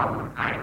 hồng hải